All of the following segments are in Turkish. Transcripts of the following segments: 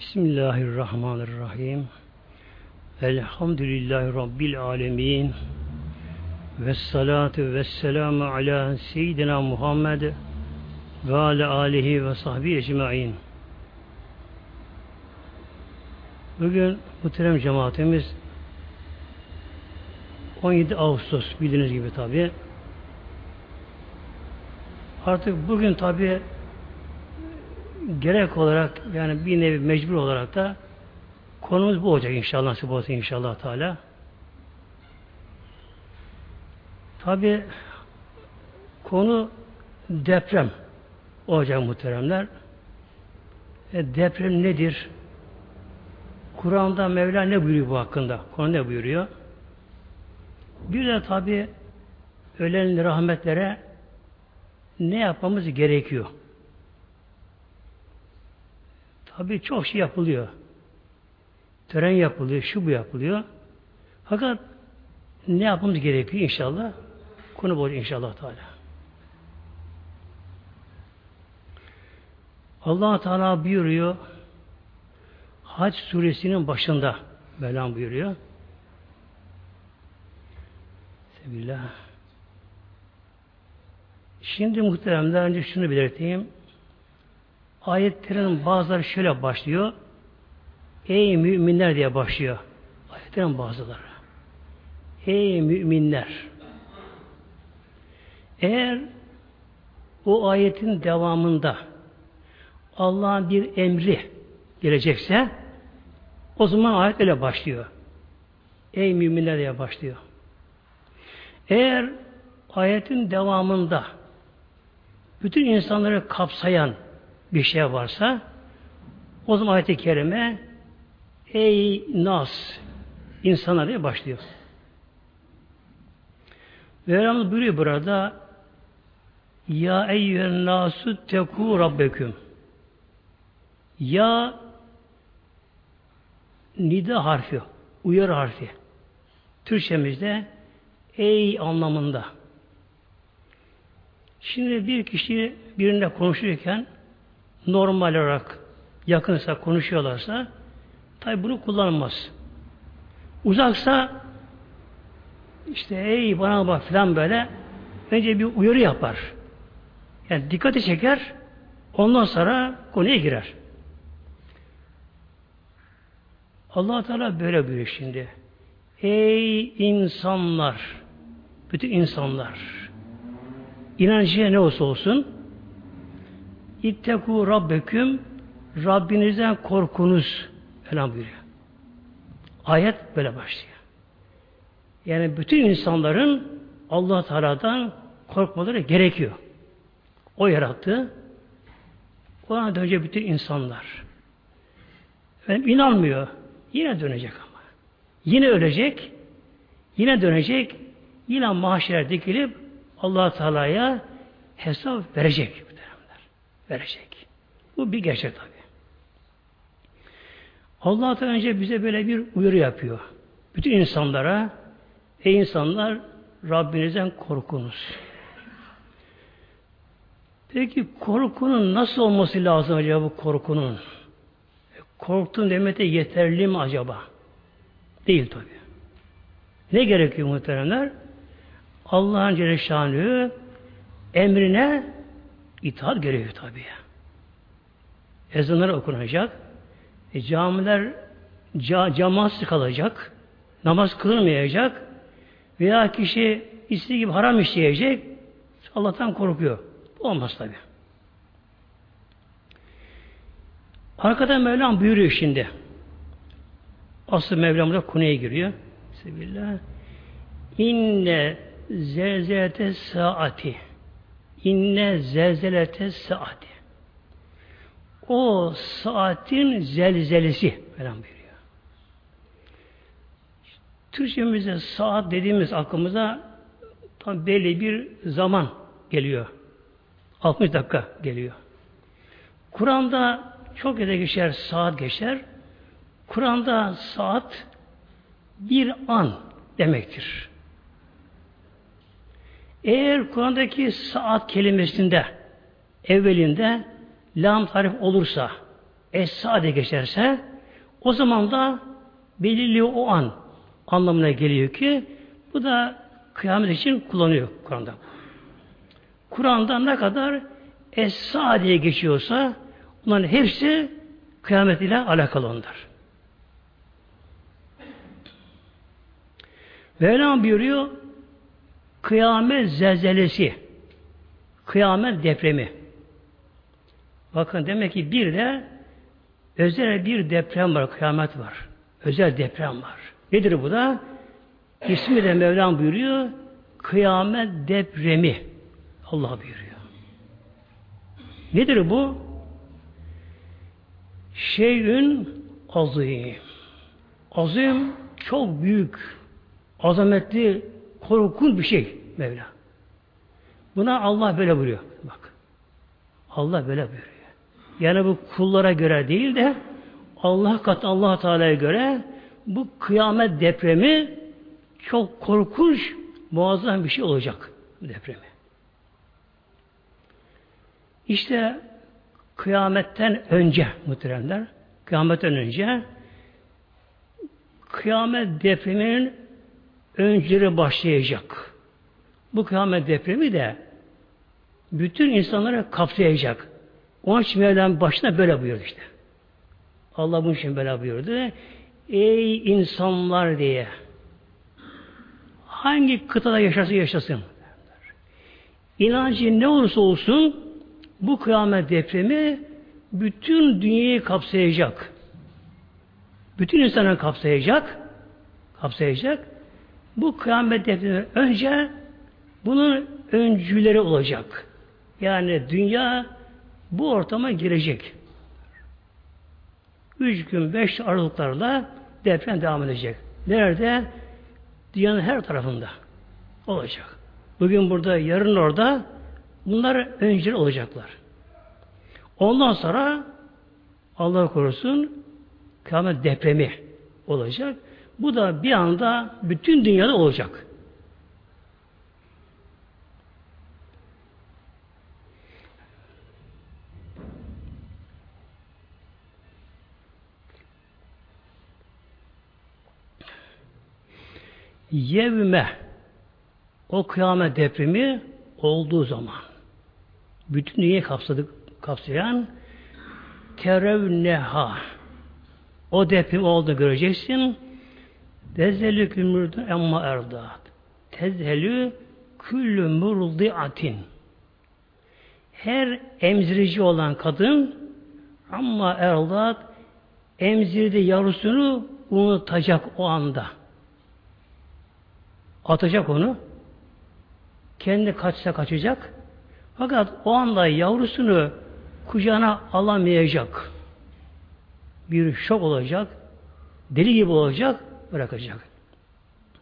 Bismillahirrahmanirrahim. Elhamdülillahi Rabbil alemin. Ve salatu ve selamu ala seyyidina Muhammed ve ala alihi ve sahbihi ecma'in. Bugün muhterem cemaatimiz 17 Ağustos bildiğiniz gibi tabi. Artık bugün tabi gerek olarak yani bir nevi mecbur olarak da konumuz bu olacak inşallah nasip olsun inşallah Teala. Tabi konu deprem olacak muhteremler. E, deprem nedir? Kur'an'da Mevla ne buyuruyor bu hakkında? Konu ne buyuruyor? Bir de tabi ölen rahmetlere ne yapmamız gerekiyor? Tabi çok şey yapılıyor. Tören yapılıyor, şu bu yapılıyor. Fakat ne yapmamız gerekiyor inşallah? Konu bu inşallah Teala. allah Teala buyuruyor Hac suresinin başında Mevlam buyuruyor. Sebillah. Şimdi muhteremler önce şunu belirteyim. Ayetlerin bazıları şöyle başlıyor. Ey müminler diye başlıyor. Ayetlerin bazıları. Ey müminler. Eğer o ayetin devamında Allah'ın bir emri gelecekse o zaman ayet öyle başlıyor. Ey müminler diye başlıyor. Eğer ayetin devamında bütün insanları kapsayan bir şey varsa o zaman ayet-i kerime ey nas insana diye başlıyor. Mevlamız buyuruyor burada Ya eyyühen nasu teku rabbeküm Ya nida harfi, uyarı harfi. Türkçemizde ey anlamında. Şimdi bir kişi birine konuşurken normal olarak yakınsa konuşuyorlarsa tabi bunu kullanılmaz. Uzaksa işte ey bana bak falan böyle önce bir uyarı yapar. Yani dikkati çeker ondan sonra konuya girer. allah Teala böyle buyuruyor şimdi. Ey insanlar bütün insanlar inancıya ne olsa olsun İtteku Rabbeküm Rabbinizden korkunuz falan buyuruyor. Ayet böyle başlıyor. Yani bütün insanların Allah Teala'dan korkmaları gerekiyor. O yarattı. Ona dönecek bütün insanlar. Efendim inanmıyor. Yine dönecek ama. Yine ölecek. Yine dönecek. Yine mahşere dikilip allah Teala'ya hesap verecek verecek. Bu bir gerçek tabi. Allah da önce bize böyle bir uyarı yapıyor. Bütün insanlara ey insanlar Rabbinizden korkunuz. Peki korkunun nasıl olması lazım acaba bu korkunun? E, korktun demete yeterli mi acaba? Değil tabi. Ne gerekiyor muhteremler? Allah'ın Celle emrine itaat gerekiyor tabi. Ezanlar okunacak. E, camiler ca, cemaat kalacak. Namaz kılınmayacak. Veya kişi istediği gibi haram işleyecek. Allah'tan korkuyor. Olmaz tabi. Arkadan Mevlam buyuruyor şimdi. Asıl Mevlam da konuya giriyor. Bismillah. İnne zelzelete saati İnne zelzelete saati. O saatin zelzelesi falan buyuruyor. Türkçemizde saat dediğimiz aklımıza tam belli bir zaman geliyor. 60 dakika geliyor. Kur'an'da çok yere geçer, saat geçer. Kur'an'da saat bir an demektir. Eğer Kur'an'daki saat kelimesinde evvelinde lam tarif olursa Es-Sade geçerse o zaman da belirli o an anlamına geliyor ki bu da kıyamet için kullanıyor Kur'an'da. Kur'an'da ne kadar Es-Sa geçiyorsa bunların hepsi kıyamet ile alakalı onlar. Mevlam buyuruyor kıyamet zelzelesi kıyamet depremi bakın demek ki bir de özel bir deprem var, kıyamet var. Özel deprem var. Nedir bu da? İsmi de Mevlam buyuruyor kıyamet depremi Allah buyuruyor. Nedir bu? Şeyün azim. Azim çok büyük, azametli, korkunç bir şey Mevla. Buna Allah böyle buyuruyor. Bak. Allah böyle buyuruyor. Yani bu kullara göre değil de Allah kat Allah Teala'ya göre bu kıyamet depremi çok korkunç, muazzam bir şey olacak depremi. İşte kıyametten önce muhteremler, kıyametten önce kıyamet depreminin önceleri başlayacak. Bu kıyamet depremi de bütün insanları kapsayacak. Onun için Mevlam başına böyle buyurdu işte. Allah bunun için böyle buyurdu. Ey insanlar diye hangi kıtada yaşarsa yaşasın. İnancı ne olursa olsun bu kıyamet depremi bütün dünyayı kapsayacak. Bütün insanları kapsayacak. Kapsayacak. Bu kıyamet depremi önce bunun öncüleri olacak. Yani dünya bu ortama girecek. Üç gün, beş aralıklarla deprem devam edecek. Nerede? Dünyanın her tarafında olacak. Bugün burada, yarın orada bunlar öncül olacaklar. Ondan sonra Allah korusun kıyamet depremi olacak. Bu da bir anda bütün dünyada olacak. Yevme o kıyamet depremi olduğu zaman bütün dünyayı kapsadık, kapsayan terevneha o deprem oldu göreceksin tezelü kümürdü emma erdat tezelü küllü murdiatin her emzirici olan kadın ama erdat emzirdi yavrusunu unutacak o anda. Atacak onu. Kendi kaçsa kaçacak. Fakat o anda yavrusunu kucağına alamayacak. Bir şok olacak. Deli gibi olacak. Bırakacak.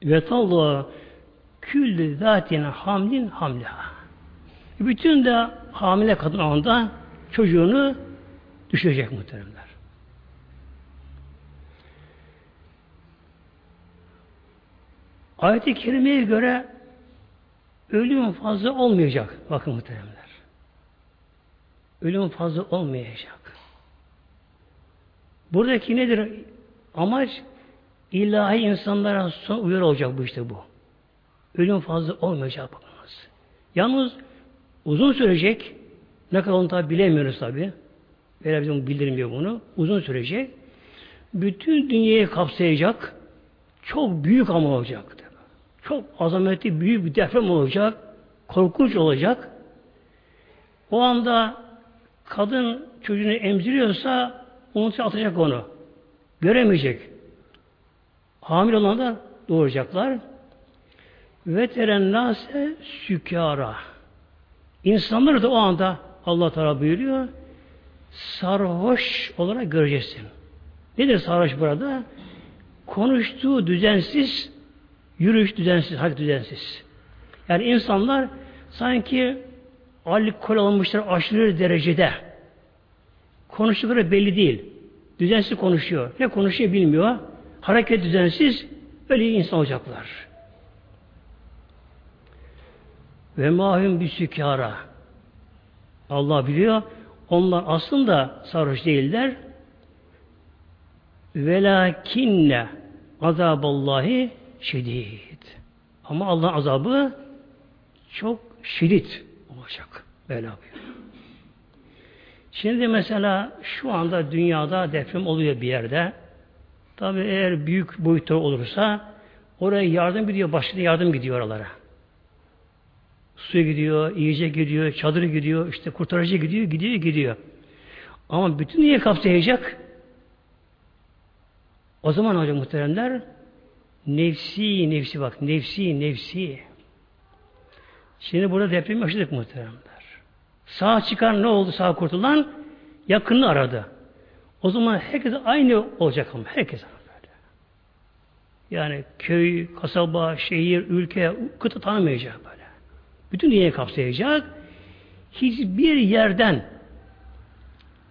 Ve tallu küllü zatin hamlin hamleha. Bütün de hamile kadın anda çocuğunu düşürecek muhteremler. Ayet-i Kerime'ye göre ölüm fazla olmayacak. Bakın muhteremler. Ölüm fazla olmayacak. Buradaki nedir? Amaç ilahi insanlara son uyar olacak bu işte bu. Ölüm fazla olmayacak bakınız. Yalnız uzun sürecek. Ne kadar onu tabi bilemiyoruz tabi. Böyle bizim bildirmiyor bunu. Uzun sürecek. Bütün dünyayı kapsayacak. Çok büyük ama olacak. Çok azametli büyük bir deprem olacak. Korkunç olacak. O anda kadın çocuğunu emziriyorsa onu atacak onu. Göremeyecek. Hamile olan da doğuracaklar. Ve teren nase sükara. İnsanları da o anda Allah Teala buyuruyor sarhoş olarak göreceksin. Nedir sarhoş burada? Konuştuğu düzensiz, yürüyüş düzensiz, hareket düzensiz. Yani insanlar sanki alkol almışlar aşırı derecede. Konuştukları belli değil. Düzensiz konuşuyor. Ne konuşuyor bilmiyor. Hareket düzensiz öyle insan olacaklar. Ve mahum bir sükara. Allah biliyor. Onlar aslında sarhoş değiller. Velakinne azaballahi şiddet. Ama Allah'ın azabı çok şiddet olacak. Böyle buyuruyor. Şimdi mesela şu anda dünyada deprem oluyor bir yerde. Tabi eğer büyük boyutta olursa oraya yardım gidiyor, başka yardım gidiyor oralara. Su gidiyor, yiyecek gidiyor, çadır gidiyor, işte kurtarıcı gidiyor, gidiyor, gidiyor. Ama bütün niye kapsayacak? O zaman hocam muhteremler nefsi, nefsi bak, nefsi, nefsi. Şimdi burada deprem yaşadık muhteremler. Sağ çıkan ne oldu sağ kurtulan? Yakınını aradı. O zaman herkes aynı olacak ama herkes böyle. Yani köy, kasaba, şehir, ülke, kıta tanımayacak böyle. Bütün dünyayı kapsayacak. Hiçbir yerden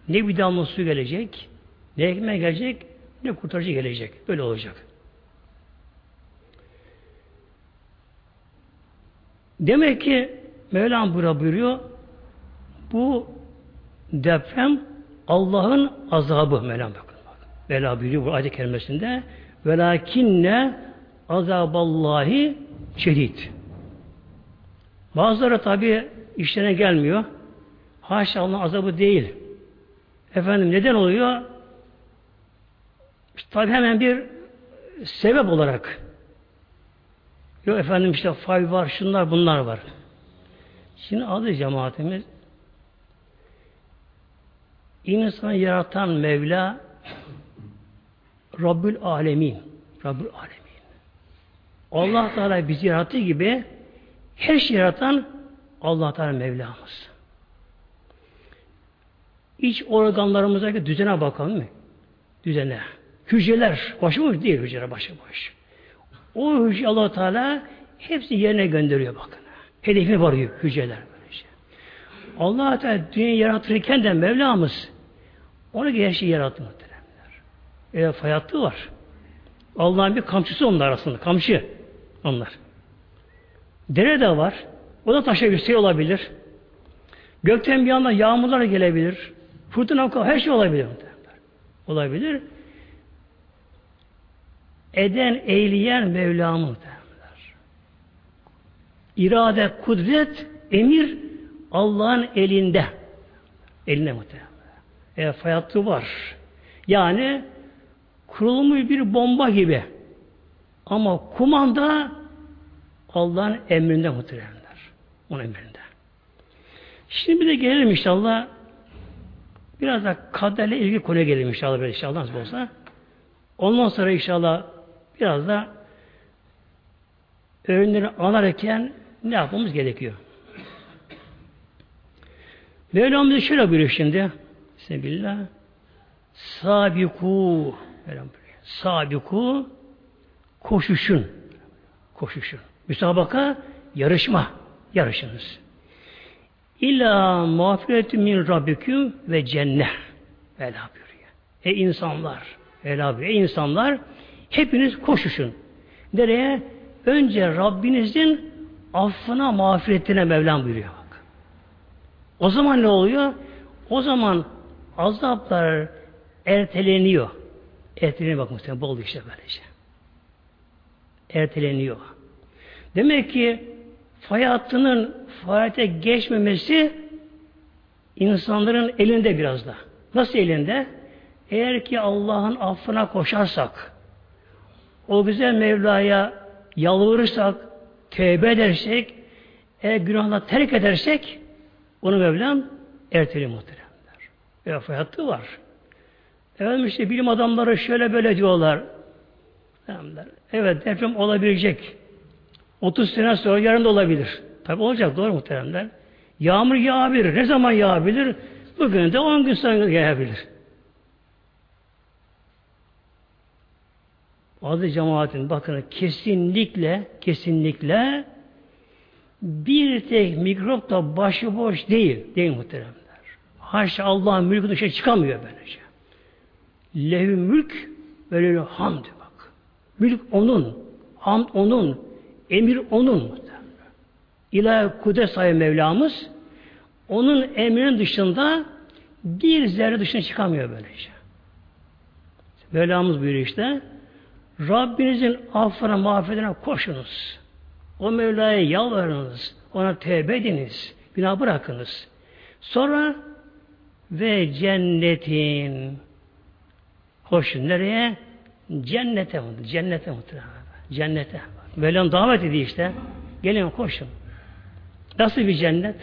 ne bir damla su gelecek, ne ekmek gelecek, ne kurtarıcı gelecek. Böyle olacak. Demek ki Mevlam bura buyuruyor bu deprem Allah'ın azabı Mevlam bakın. Vela buyuruyor bu ayet kerimesinde velakinne azaballahi şedid. Bazıları tabi işlerine gelmiyor. Haşa Allah'ın azabı değil. Efendim neden oluyor? İşte tabi hemen bir sebep olarak yok efendim işte fay var, şunlar bunlar var. Şimdi adı cemaatimiz İnsanı yaratan Mevla Rabbül Alemin. Rabbül Alemin. Allah Teala bizi yarattığı gibi her şey yaratan Allah Teala Mevlamız. İç organlarımızdaki düzene bakalım mı? Düzene. Hücreler başıboş değil hücre başıboş. O hücre Allah Teala hepsi yerine gönderiyor bakın. Hedefine varıyor hücreler böylece. Allah Teala dünyayı yaratırken de Mevlamız onu her şeyi yarattı muhteremler. E, fayatlı var. Allah'ın bir kamçısı onlar aslında. Kamçı onlar. Dere de var. O da taşa yüksek olabilir. Gökten bir anda yağmurlar gelebilir. Fırtına her şey olabilir. Olabilir. Eden, eyleyen Mevlamı derler. İrade, kudret, emir Allah'ın elinde. Eline muhtemelen. E, fay var. Yani kurulmuş bir bomba gibi. Ama kumanda Allah'ın emrinde muhteremler. Onun emrinde. Şimdi bir de gelelim inşallah biraz da kaderle ilgili konuya gelelim inşallah böyle inşallah nasıl olsa. Ondan sonra inşallah biraz da öğünleri anarken ne yapmamız gerekiyor? Mevlamız şöyle buyuruyor şimdi. Bismillah. Sabiku. Sabiku koşuşun. Koşuşun. Müsabaka yarışma. Yarışınız. İlla mağfiretü min rabbiküm ve cennet. Vela buyuruyor. Ey insanlar. Vela buyuruyor. Ey insanlar hepiniz koşuşun. Nereye? Önce Rabbinizin affına, mağfiretine Mevlam buyuruyor. Bak. O zaman ne oluyor? O zaman azaplar erteleniyor. Erteleniyor bak muhtemelen bol işte böylece. Erteleniyor. Demek ki fay hattının faaliyete geçmemesi insanların elinde biraz da. Nasıl elinde? Eğer ki Allah'ın affına koşarsak, o güzel Mevla'ya yalvarırsak, tevbe edersek, eğer günahla terk edersek, onu Mevlam erteli muhtemelen vefatı var. Efendim işte bilim adamları şöyle böyle diyorlar. Evet deprem olabilecek. 30 sene sonra yarın da olabilir. Tabi olacak doğru muhteremler. Yağmur yağabilir. Ne zaman yağabilir? Bugün de 10 gün sonra yağabilir. Aziz cemaatin bakın kesinlikle kesinlikle bir tek mikrop da başıboş değil. Değil muhterem. Haşa Allah'ın mülkü dışarı çıkamıyor böylece. Lehü mülk böyle hamd bak. Mülk onun. Hamd onun. Emir onun. İlahi kudret sahibi Mevlamız onun emrinin dışında bir zerre dışına çıkamıyor böylece. Mevlamız buyuruyor işte. Rabbinizin affına, mağfiretine koşunuz. O Mevla'ya yalvarınız. Ona tevbe ediniz. Günah bırakınız. Sonra ve cennetin koşun nereye? Cennete? Cennete muhtemelen. Cennete. Mevlam davet ediyor işte. Gelin koşun. Nasıl bir cennet?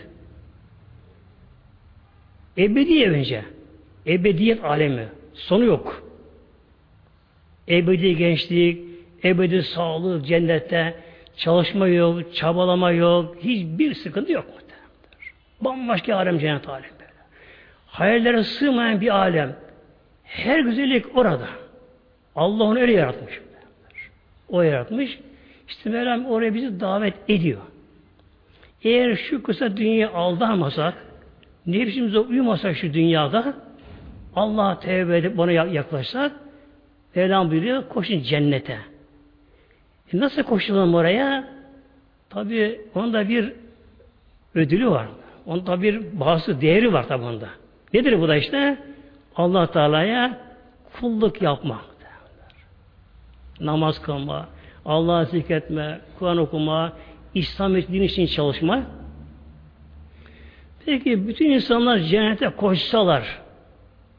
Ebedi önce. Ebediyet alemi. Sonu yok. Ebedi gençlik, ebedi sağlık cennette, çalışma yok, çabalama yok, hiçbir sıkıntı yok. Bambaşka alem cennet alem böyle. Hayallere sığmayan bir alem. Her güzellik orada. Allah onu öyle yaratmış. O yaratmış. İşte Mevlam oraya bizi davet ediyor. Eğer şu kısa dünyayı aldanmasak, nefsimize uyumasak şu dünyada, Allah'a tevbe edip ona yaklaşsak, Mevlam buyuruyor, koşun cennete. E nasıl koşulalım oraya? Tabi onda bir ödülü var. Onda bir bazı değeri var tabi onda. Nedir bu da işte? allah Teala'ya kulluk yapma. Namaz kılma, Allah'ı zikretme, Kur'an okuma, İslam din için çalışma. Peki bütün insanlar cennete koşsalar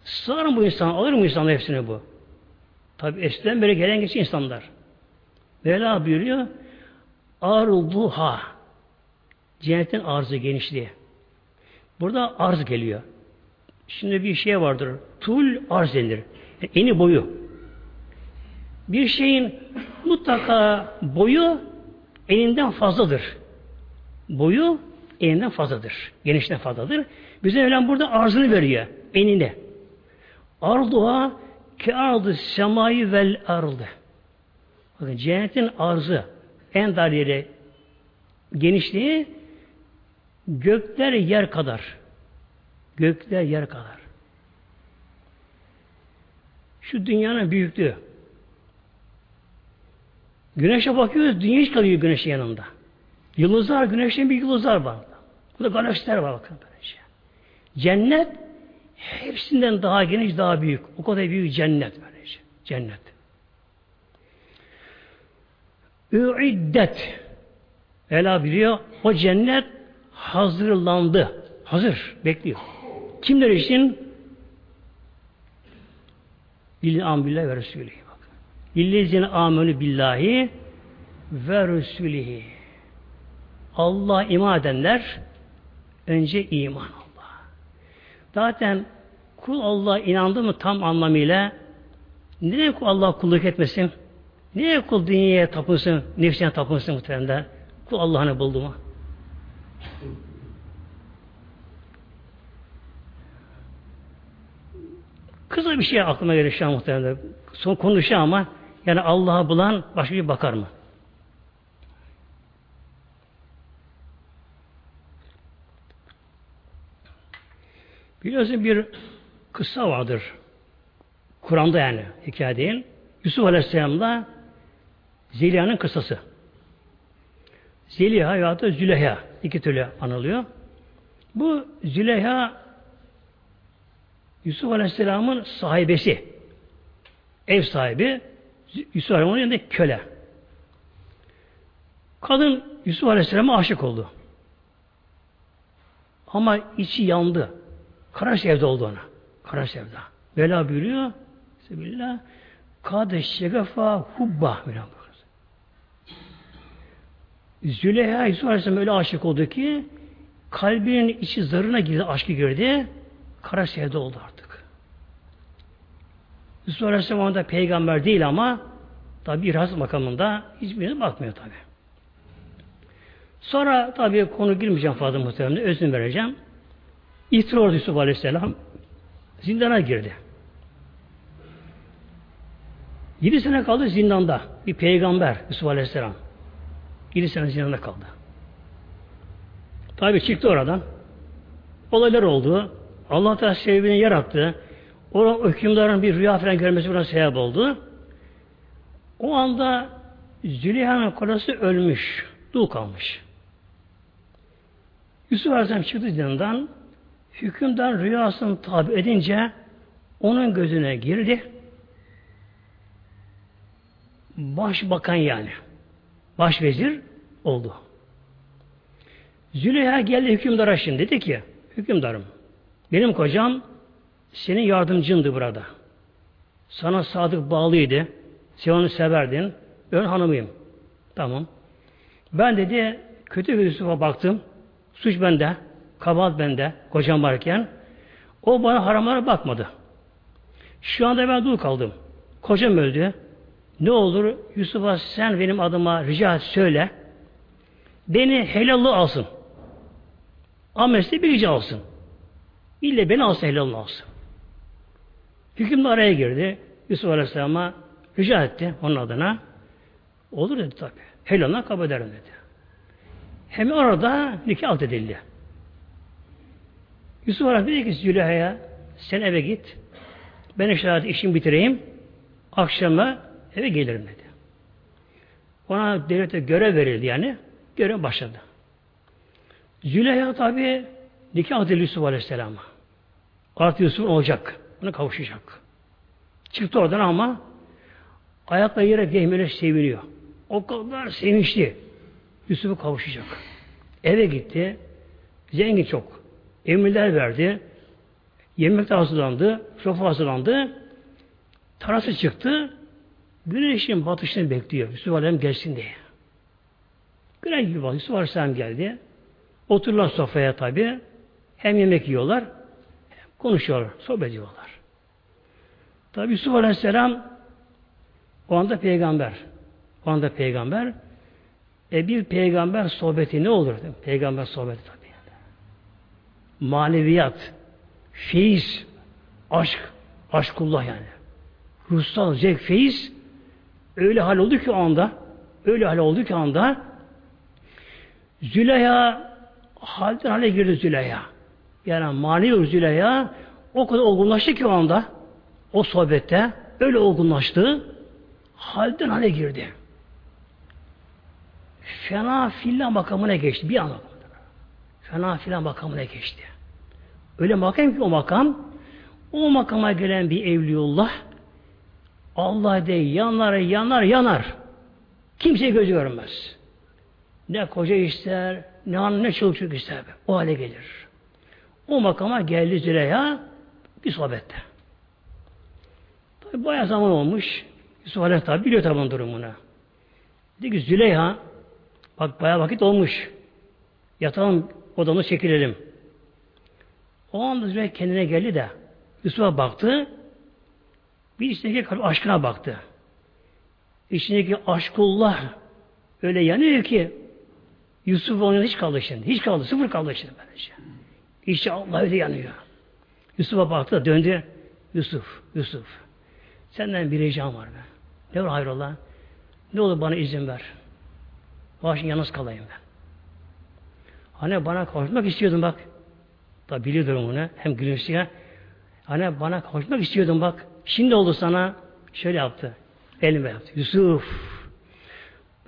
sığar mı bu insan? Alır mı insan hepsini bu? Tabi eskiden beri gelen geçen insanlar. Mevla buyuruyor arduha cennetin arzı genişliği. Burada arz geliyor. Şimdi bir şey vardır. Tul arz denir. Eni boyu. Bir şeyin mutlaka boyu eninden fazladır. Boyu eninden fazladır. Genişten fazladır. Bize Mevlam burada arzını veriyor. Enine. Arduha ki ardı semayı vel ardı. Bakın cennetin arzı en dar yeri genişliği gökler yer kadar. Gökler yer kadar. Şu dünyanın büyüklüğü. Güneşe bakıyoruz, dünya hiç kalıyor güneşin yanında. Yıldızlar, güneşin bir yıldızlar var. Bu da galaksiler var bakın böylece. Cennet hepsinden daha geniş, daha büyük. O kadar büyük cennet böylece. Cennet. Üiddet. Ela biliyor. O cennet hazırlandı. Hazır. Bekliyor. Kimler için? Lil ambillah ve Resulü. Lillezine amenü billahi ve Resulihi. Allah iman edenler önce iman Allah. Zaten kul Allah inandı mı tam anlamıyla neden Allah kulluk etmesin? Niye kul dünyaya tapınsın, nefsine tapınsın muhtemelen? Kul Allah'ını buldu mu? Kısa bir şey aklıma gelir şu an muhtemelen. Son konuşuyor ama yani Allah'ı bulan başka bir bakar mı? Biliyorsun bir kıssa vardır. Kur'an'da yani hikaye değil. Yusuf Aleyhisselam'la Zeliha'nın kıssası. Zeliha ya da Züleyha iki türlü anılıyor. Bu Züleyha Yusuf Aleyhisselam'ın sahibesi. Ev sahibi Yusuf Aleyhisselam'ın yanında köle. Kadın Yusuf Aleyhisselam'a aşık oldu. Ama içi yandı. Kara sevda oldu ona. Kara sevda. Bela buyuruyor. Bismillah. Kadı şegafa hubba. Züleyha Yusuf Aleyhisselam öyle aşık oldu ki kalbinin içi zarına girdi, aşkı girdi. Kara sevda oldu artık. Yusuf Aleyhisselam da peygamber değil ama tabi biraz makamında hiçbirine bakmıyor tabi. Sonra tabi konu girmeyeceğim fazla muhtemelen özünü vereceğim. İftira oldu Yusuf Aleyhisselam zindana girdi. Yedi sene kaldı zindanda. Bir peygamber Yusuf Aleyhisselam. Yedi sene zindanda kaldı. Tabi çıktı oradan. Olaylar oldu. Allah Teala sebebini yarattı. O hükümdarın bir rüya falan görmesi buna sebep oldu. O anda Züleyha'nın kocası ölmüş. Dul kalmış. Yusuf Aleyhisselam çıktı zindandan hükümdar rüyasını tabi edince onun gözüne girdi. başbakan yani. Başvezir oldu. Züleyha geldi hükümdara şimdi dedi ki hükümdarım benim kocam senin yardımcındı burada. Sana sadık bağlıydı. Sen onu severdin. Ön hanımıyım. Tamam. Ben dedi kötü bir Yusuf'a baktım. Suç bende. Kabahat bende. Kocam varken. O bana haramlara bakmadı. Şu anda ben dul kaldım. Kocam öldü. Ne olur Yusuf'a sen benim adıma rica et söyle. Beni helallı alsın. Amesi bir rica alsın. İlle beni alsın helallı alsın. Hüküm araya girdi. Yusuf Aleyhisselam'a rica etti onun adına. Olur dedi tabi. Helalına kabul ederim dedi. Hem orada nikah alt edildi. Yusuf Aleyhisselam dedi ki Züleyha'ya sen eve git. Ben inşallah işimi bitireyim. Akşama eve gelirim dedi. Ona devlete görev verildi yani. Görev başladı. Züleyha tabi nikah edildi Yusuf Aleyhisselam'a. Artık Yusuf olacak. Ona kavuşacak. Çıktı oradan ama ayakla yere değmeli seviniyor. O kadar sevinçli. Yusuf'u kavuşacak. Eve gitti. Zengin çok. Emirler verdi. Yemek de hazırlandı. Sofra hazırlandı. Tarası çıktı. Güneşin batışını bekliyor. Yusuf Aleyhisselam gelsin diye. Güneş gibi batı. Yusuf Aleyhisselam geldi. Otururlar sofraya tabi. Hem yemek yiyorlar. Hem konuşuyorlar. Sohbet ediyorlar. Tabi Yusuf Aleyhisselam o anda peygamber. O anda peygamber. E bir peygamber sohbeti ne olur? Peygamber sohbeti tabi. Maneviyat, feyiz, aşk, aşkullah yani. Ruhsal zevk, feyiz öyle hal oldu ki o anda öyle hal oldu ki o anda Züleyha halden hale girdi Züleyha. Yani manevi Züleyha o kadar olgunlaştı ki o anda o sohbette öyle olgunlaştı halden hale girdi. Fena filan makamına geçti. Bir anda. Fena filan makamına geçti. Öyle makam ki o makam o makama gelen bir evliyullah Allah de yanar yanar yanar. Kimse gözü görmez. Ne koca ister, ne an ne çocuk ister. O hale gelir. O makama geldi Züleyha bir sohbette. Tabi bayağı zaman olmuş. Yusuf Aleyhisselam biliyor tabi durumunu. Dedi ki Züleyha bak bayağı vakit olmuş. Yatalım odamı çekilelim. O anda Züleyha kendine geldi de Yusuf'a baktı. Bir içindeki kalp aşkına baktı. İçindeki aşkullah öyle yanıyor ki Yusuf onun hiç kaldı şimdi. Hiç kaldı. Sıfır kaldı şimdi böylece. İşte Allah öyle yanıyor. Yusuf'a baktı döndü. Yusuf, Yusuf. Senden bir ricam var be. Ne var hayrola? Ne olur bana izin ver. Başın yalnız kalayım ben. Hani bana kavuşmak istiyordun bak. Da biliyor durumunu. Hem gülümsüyor. Hani bana kavuşmak istiyordun bak. Şimdi oldu sana. Şöyle yaptı. Elime yaptı. Yusuf.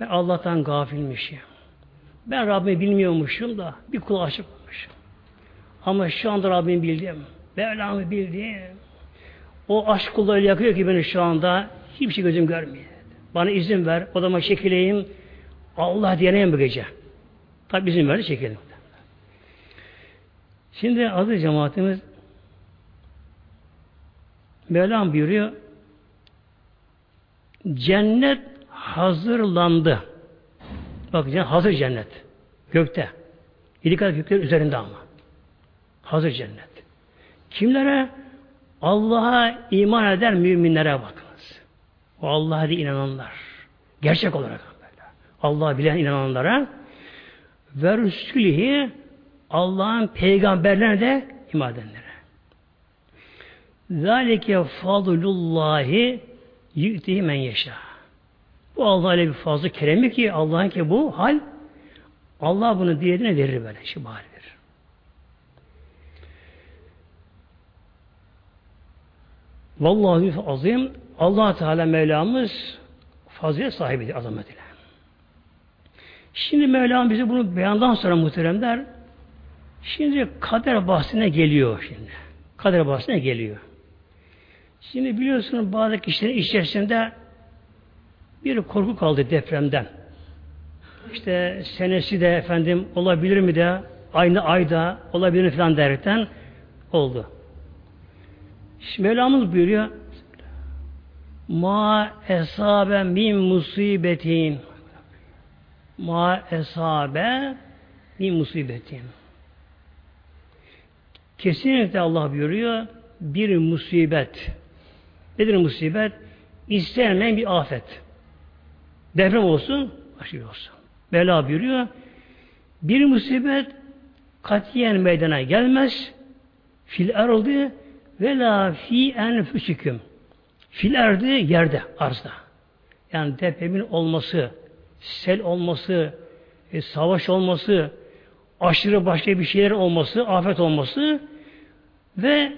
Ben Allah'tan gafilmişim. Ben Rabbimi bilmiyormuşum da bir kula aşık olmuşum. Ama şu anda Rabbimi bildim. Mevlamı bildim. O aşk kulları yakıyor ki beni şu anda hiçbir şey gözüm görmüyor. Bana izin ver, odama çekileyim. Allah diyeneyim bu gece. Tabi izin verdi çekelim. Şimdi aziz cemaatimiz Mevlam buyuruyor cennet hazırlandı. Bak hazır cennet. Gökte. İlikat gökler üzerinde ama. Hazır cennet. Kimlere? Allah'a iman eder müminlere bakınız. O Allah'a inananlar. Gerçek olarak. Allah'a bilen inananlara ve Rüsülühi Allah'ın peygamberlerine de iman edenlere. Zalike fadlullahi yü'tihi men yeşâ. Bu Allah öyle bir fazla keremi ki Allah'ın ki bu hal Allah bunu dilediğine verir böyle. Şu bari verir. Vallahi azim allah Teala Mevlamız fazilet sahibidir azametiyle. Şimdi Mevlam bize bunu beyandan sonra muhteremler şimdi kader bahsine geliyor şimdi. Kader bahsine geliyor. Şimdi biliyorsunuz bazı kişilerin içerisinde bir korku kaldı depremden. İşte senesi de efendim olabilir mi de aynı ayda olabilir mi falan derken oldu. Şimdi Mevlamız buyuruyor Ma esabe min musibetin Ma esabe min musibetin Kesinlikle Allah buyuruyor bir musibet. Nedir musibet? İstenmeyen bir afet. Deprem olsun, başka olsun. Bela buyuruyor. Bir musibet katiyen meydana gelmez. Fil erdi ve la fi enfüsüküm. Fil erdi yerde, arzda. Yani depremin olması, sel olması, e, savaş olması, aşırı başka bir şeyler olması, afet olması ve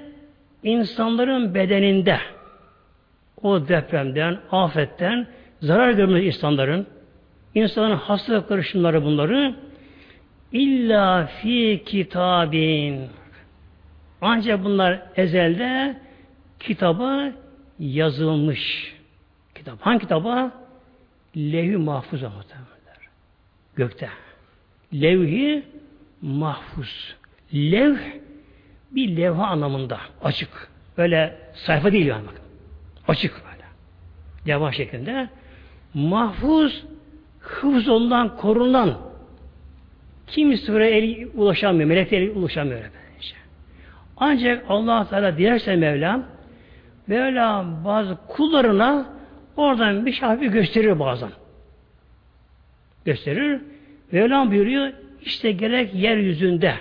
insanların bedeninde o depremden, afetten zarar görmez insanların, insanların hastalık şunları bunları illa fi kitabin ancak bunlar ezelde kitaba yazılmış. Kitap. Hangi kitaba? Levh-i mahfuza muhtemelenler. Gökte. Levh-i mahfuz. Levh bir levha anlamında. Açık. Böyle sayfa değil yani. Açık böyle. Levha şeklinde. Mahfuz hıfz ondan korunan kimse buraya eli ulaşamıyor. Melek eli ulaşamıyor. Böylece. Ancak allah Teala dilerse Mevlam Mevla bazı kullarına oradan bir şey gösterir bazen. Gösterir. Mevlam buyuruyor işte gerek yeryüzünde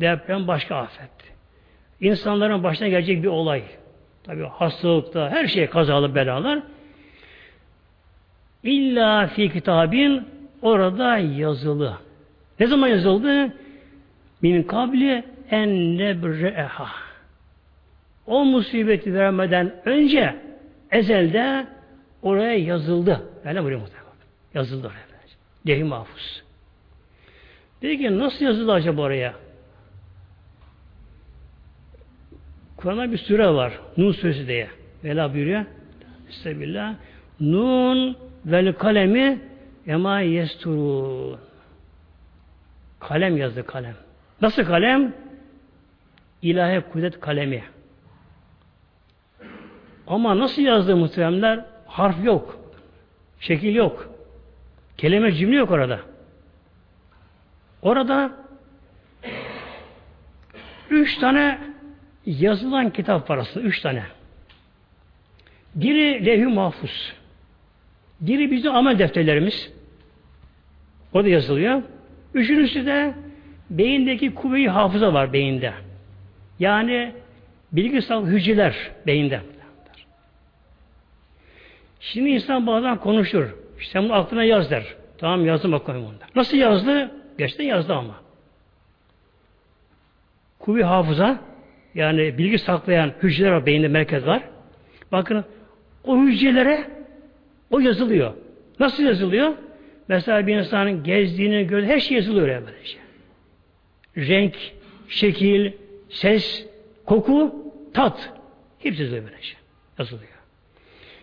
deprem başka afet. İnsanların başına gelecek bir olay. Tabi hastalıkta her şey kazalı belalar. İlla fi kitabin orada yazılı. Ne zaman yazıldı? Min kabli en nebreha. O musibeti vermeden önce ezelde oraya yazıldı. Böyle buraya muhtemelen. Yazıldı oraya. Lehim mahfuz. Peki nasıl yazıldı acaba oraya? Kur'an'da bir sure var. Nun suresi diye. Vela buyuruyor. Bismillah. Nun vel kalemi ema yesturun. Kalem yazdı kalem. Nasıl kalem? İlahi kudret kalemi. Ama nasıl yazdı muhteremler? Harf yok. Şekil yok. Kelime cümle yok orada. Orada üç tane yazılan kitap var aslında. Üç tane. Biri levh-i mahfuz. Biri bizim amel defterlerimiz. Orada yazılıyor. Üçüncüsü de beyindeki kuvve-i hafıza var beyinde. Yani bilgisayar hücreler beyinde. Şimdi insan bazen konuşur. İşte bunu aklına yaz der. Tamam yazdım bakalım onda. Nasıl yazdı? Gerçekten yazdı ama. Kuvve hafıza yani bilgi saklayan hücreler var, beyinde merkez var. Bakın o hücrelere o yazılıyor. Nasıl yazılıyor? Mesela bir insanın gezdiğini gördüğü her şey yazılıyor ya böylece. Renk, şekil, ses, koku, tat. Hepsi yazılıyor böylece. Yazılıyor.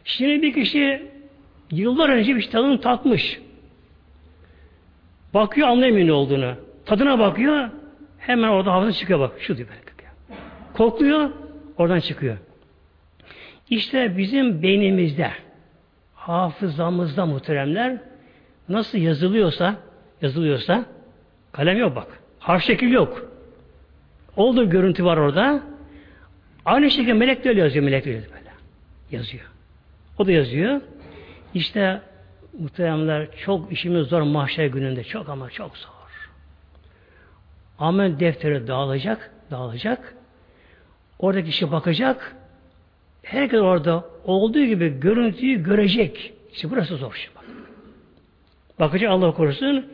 Şimdi bir kişi yıllar önce bir tadını tatmış. Bakıyor anlayamıyor ne olduğunu. Tadına bakıyor hemen orada hafıza çıkıyor bak. Şu diyor böyle. Kokluyor oradan çıkıyor. İşte bizim beynimizde hafızamızda muhteremler nasıl yazılıyorsa yazılıyorsa kalem yok bak. Harf şekil yok. Olduğu görüntü var orada. Aynı şekilde melek de öyle yazıyor. Melek de öyle böyle. Yazıyor. O da yazıyor. İşte muhteremler çok işimiz zor mahşer gününde. Çok ama çok zor. Amel defteri dağılacak. Dağılacak. Oradaki kişi bakacak. Herkes orada olduğu gibi görüntüyü görecek. İşte burası zor şey bak. Bakacak Allah korusun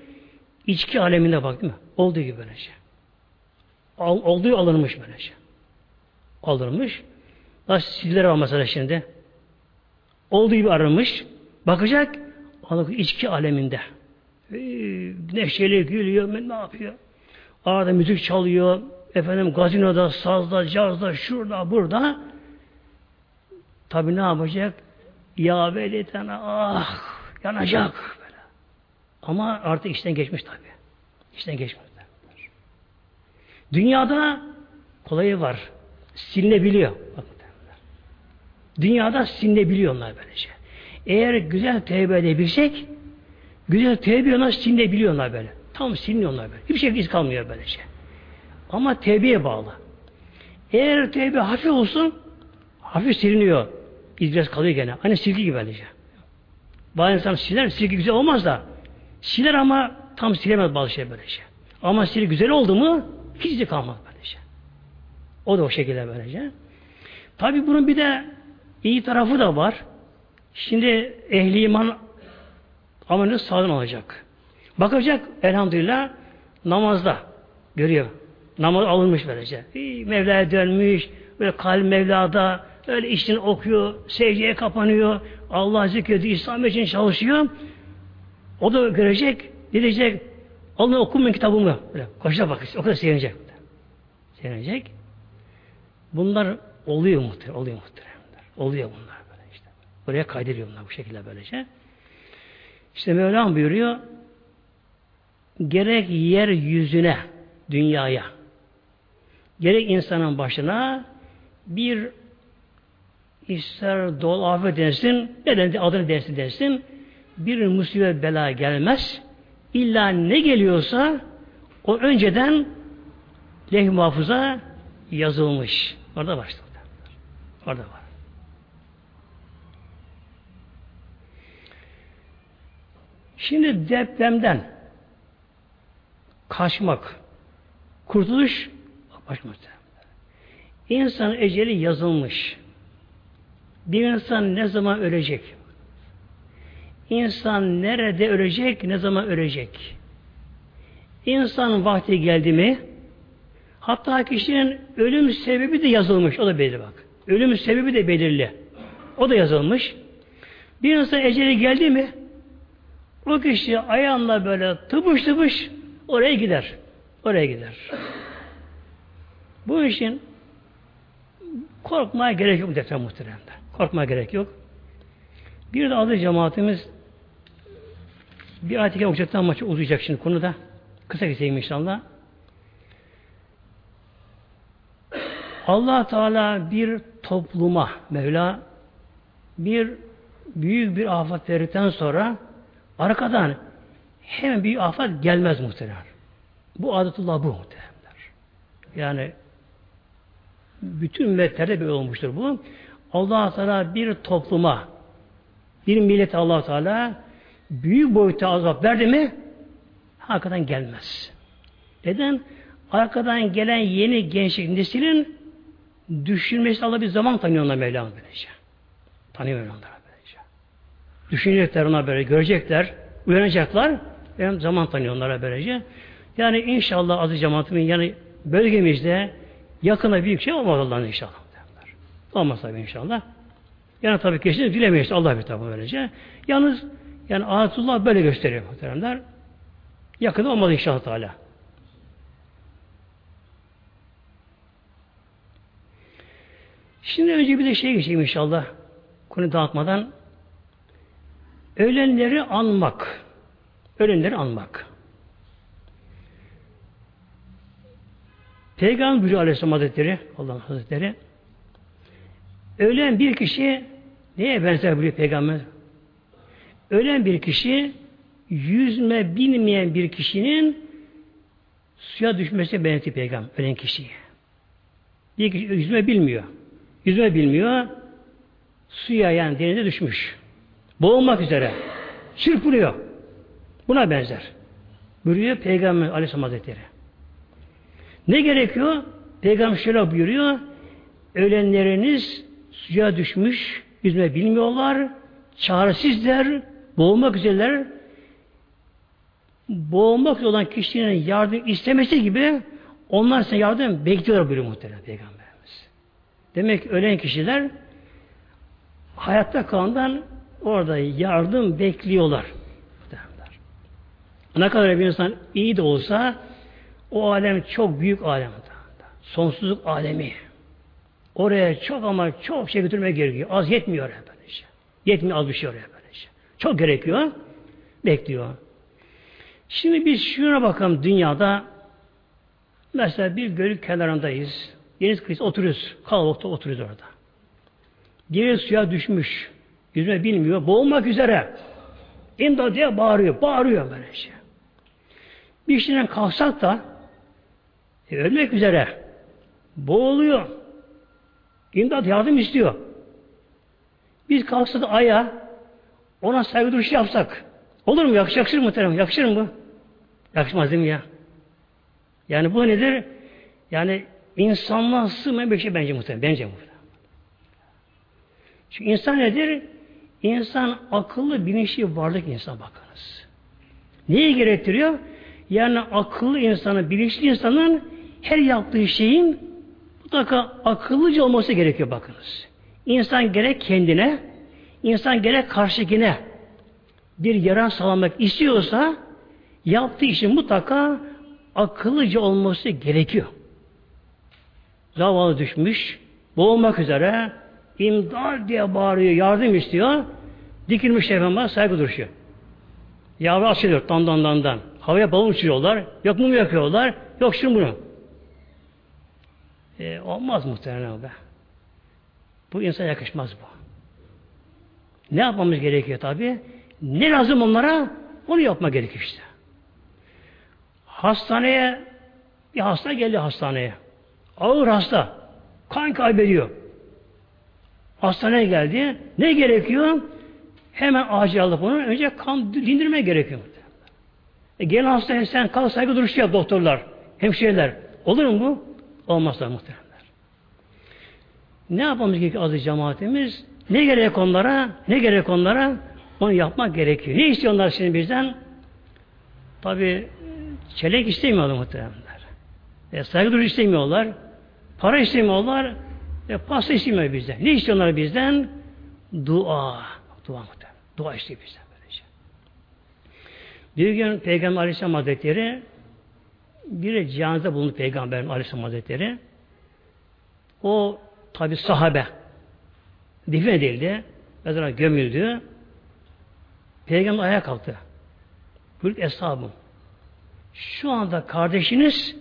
içki alemine bak değil mi? Olduğu gibi böylece. Olduğu alınmış böylece. Alınmış. Nasıl sizler var mesela şimdi. Olduğu gibi arınmış. Bakacak içki aleminde. Ee, neşeli gülüyor. Ne yapıyor? Arada müzik çalıyor efendim gazinoda, sazda, cazda, şurada, burada tabi ne yapacak? Ya velitena ah yanacak böyle. Ama artık işten geçmiş tabi. İşten geçmiş. Dünyada kolayı var. Silinebiliyor. Dünyada silinebiliyor onlar böylece. Eğer güzel tevbe edebilsek güzel tevbe onlar silinebiliyorlar böyle. Tam siliniyorlar böyle. Hiçbir şey iz kalmıyor böylece. Ama tevbeye bağlı. Eğer tevbe hafif olsun hafif siliniyor. İz kalıyor gene. Hani silgi gibi böylece. Bazı insan siler, silgi güzel olmaz da siler ama tam silemez bazı şey böylece. Ama silgi güzel oldu mu hiç de kalmaz böylece. O da o şekilde böylece. Tabi bunun bir de iyi tarafı da var. Şimdi ehli iman amelini sağlam olacak. Bakacak elhamdülillah namazda görüyor. Namaz alınmış böylece. Mevla'ya dönmüş, böyle kalp Mevla'da öyle işini okuyor, secdeye kapanıyor, Allah zikrediyor, İslam için çalışıyor. O da görecek, diyecek, Allah'ın okumayın kitabımı. Böyle koşacak bak, o kadar sevinecek. Sevinecek. Bunlar oluyor muhtemelen, oluyor muhtemelen. Oluyor bunlar böyle işte. Buraya kaydediyor bunlar bu şekilde böylece. İşte Mevlam buyuruyor, gerek yeryüzüne, dünyaya, gerek insanın başına bir ister dol afet densin, neden adını dersi dersin, bir musibet bela gelmez. İlla ne geliyorsa o önceden leh muhafıza yazılmış. Orada başladı. Orada var. Şimdi depremden kaçmak, kurtuluş başmak. İnsan eceli yazılmış. Bir insan ne zaman ölecek? İnsan nerede ölecek, ne zaman ölecek? İnsan vakti geldi mi, hatta kişinin ölüm sebebi de yazılmış, o da belli bak. Ölüm sebebi de belirli. O da yazılmış. Bir insan eceli geldi mi, o kişi ayağında böyle tıpış tıpış oraya gider. Oraya gider. Bu işin korkmaya gerek yok deprem muhteremde. Korkmaya gerek yok. Bir de adı cemaatimiz bir ayet-i kerime okuyacaktan maçı uzayacak şimdi konuda. Kısa keseyim inşallah. allah Teala bir topluma Mevla bir büyük bir afet verdikten sonra arkadan hemen bir afet gelmez muhtemelen. Bu adetullah bu muhtemelen. Yani bütün ümmetlerde böyle olmuştur bu. allah Teala bir topluma bir millet allah Teala büyük boyutta azap verdi mi arkadan gelmez. Neden? Arkadan gelen yeni gençlik neslin düşünmesi Allah bir zaman tanıyor onlar Mevlam böylece. Tanıyor onlara böylece. Düşünecekler ona böyle, görecekler, uyanacaklar. Benim zaman tanıyor onlara böylece. Yani inşallah aziz cemaatimin yani bölgemizde yakına büyük şey olmaz Allah'ın inşallah. Olmaz tabi inşallah. Yani tabii kesin dilemeyiz Allah bir tabi böylece. Yalnız yani ayetullah böyle gösteriyor muhteremler. Yakında olmadı inşallah Teala. Şimdi önce bir de şey geçeyim inşallah. Konu dağıtmadan. Ölenleri anmak. Ölenleri anmak. Peygamber buyuruyor Aleyhisselam Hazretleri, Allah'ın Hazretleri, ölen bir kişi neye benzer buyuruyor Peygamber? Ölen bir kişi yüzme bilmeyen bir kişinin suya düşmesi benzeti Peygamber, ölen kişiyi. Bir kişi yüzme bilmiyor. Yüzme bilmiyor. Suya yani denize düşmüş. Boğulmak üzere. Çırpılıyor. Buna benzer. Buyuruyor Peygamber Aleyhisselam Hazretleri. Ne gerekiyor? Peygamber şöyle buyuruyor. Ölenleriniz suya düşmüş, yüzme bilmiyorlar, çaresizler, boğulmak üzereler. Boğulmak olan kişinin yardım istemesi gibi onlar size yardım bekliyorlar buyuruyor muhtemelen Peygamberimiz. Demek ölen kişiler hayatta kalandan orada yardım bekliyorlar. Ne kadar bir insan iyi de olsa o alem çok büyük alem. Sonsuzluk alemi. Oraya çok ama çok şey götürmek gerekiyor. Az yetmiyor böylece. Yetmiyor az bir şey oraya. Çok gerekiyor. Bekliyor. Şimdi biz şuna bakalım dünyada mesela bir göl kenarındayız. Deniz kıyısı oturuyoruz. Kalabalıkta oturuyoruz orada. Diğeri suya düşmüş. Yüzme bilmiyor. Boğulmak üzere. İmdat diye bağırıyor. Bağırıyor böyle şey. Bir işinden kalksak da e, ölmek üzere. Boğuluyor. İmdat yardım istiyor. Biz kalksak da aya ona saygı duruşu yapsak. Olur mu? Yakışır, mı muhterem? Yakışır mı? Yakışmaz değil mi ya? Yani bu nedir? Yani insanlığa sığmayan bir şey bence muhtemelen. Bence muhtemelen. Çünkü insan nedir? İnsan akıllı, bilinçli varlık insan bakınız. Neyi gerektiriyor? Yani akıllı insanın, bilinçli insanın her yaptığı şeyin mutlaka akıllıca olması gerekiyor bakınız. İnsan gerek kendine, insan gerek karşıkine bir yarar sağlamak istiyorsa yaptığı işin mutlaka akıllıca olması gerekiyor. Zavallı düşmüş, boğulmak üzere, imdad diye bağırıyor, yardım istiyor. Dikilmiş efendim saygı duruşuyor. Yavru açılıyor dandan dandan. Havaya balon uçuruyorlar. Yok mum yakıyorlar. Yok şunu bunu. E, olmaz muhtemelen be. Bu insan yakışmaz bu. Ne yapmamız gerekiyor tabi? Ne lazım onlara? Onu yapma gerekiyor işte. Hastaneye bir hasta geldi hastaneye. Ağır hasta. Kan kaybediyor. Hastaneye geldi. Ne gerekiyor? Hemen acil alıp onu önce kan dindirmeye gerekiyor. E, gelen hastaya sen kal saygı duruşu yap doktorlar, hemşireler. Olur mu bu? Olmaz da. Ne yapmamız gerekiyor aziz cemaatimiz? Ne gerek onlara? Ne gerek onlara? Onu yapmak gerekiyor. Ne istiyorlar şimdi bizden? Tabi çelenk istemiyorlar muhteremler. E, saygı duruşu istemiyorlar. Para istemiyorlar. E, pasta istemiyor bizden. Ne istiyorlar bizden? Dua. Dua muhtemelen. Dua istiyor bizden böylece. Bir gün Peygamber Aleyhisselam Hazretleri bir cihanızda bulundu Peygamber Aleyhisselam Hazretleri. O tabi sahabe defin edildi. Mezara gömüldü. Peygamber ayağa kalktı. Buyurdu eshabım. Şu anda kardeşiniz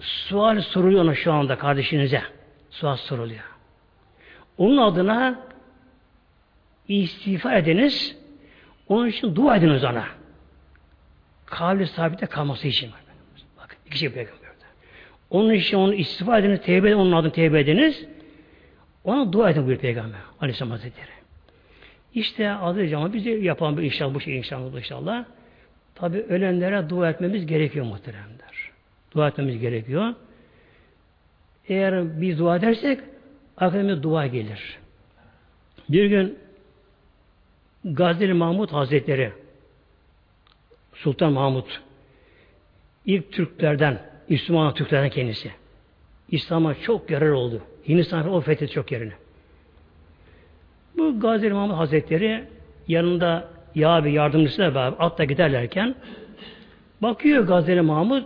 sual soruluyor ona şu anda kardeşinize. Sual soruluyor. Onun adına istiğfar ediniz. Onun için dua ediniz ona. Kavli sabite kalması için. Bak iki şey peygamber. Onun için onu istiğfar ediniz, tevbe edin, onun adını tevbe ediniz. Ona dua edin buyur Peygamber Aleyhisselam Hazretleri. İşte adı ama biz de yapalım bir inşallah bu şey inşallah inşallah. Tabi ölenlere dua etmemiz gerekiyor muhteremler. Dua etmemiz gerekiyor. Eğer biz dua edersek akabinde dua gelir. Bir gün Gazeli Mahmut Hazretleri Sultan Mahmut ilk Türklerden, Müslüman Türklerden kendisi. İslam'a çok yarar oldu. Hindistan'a o fethetti çok yerini. Bu Gazeli Mahmut Hazretleri yanında ya bir yardımcısıyla beraber atla giderlerken bakıyor Gazeli Mahmut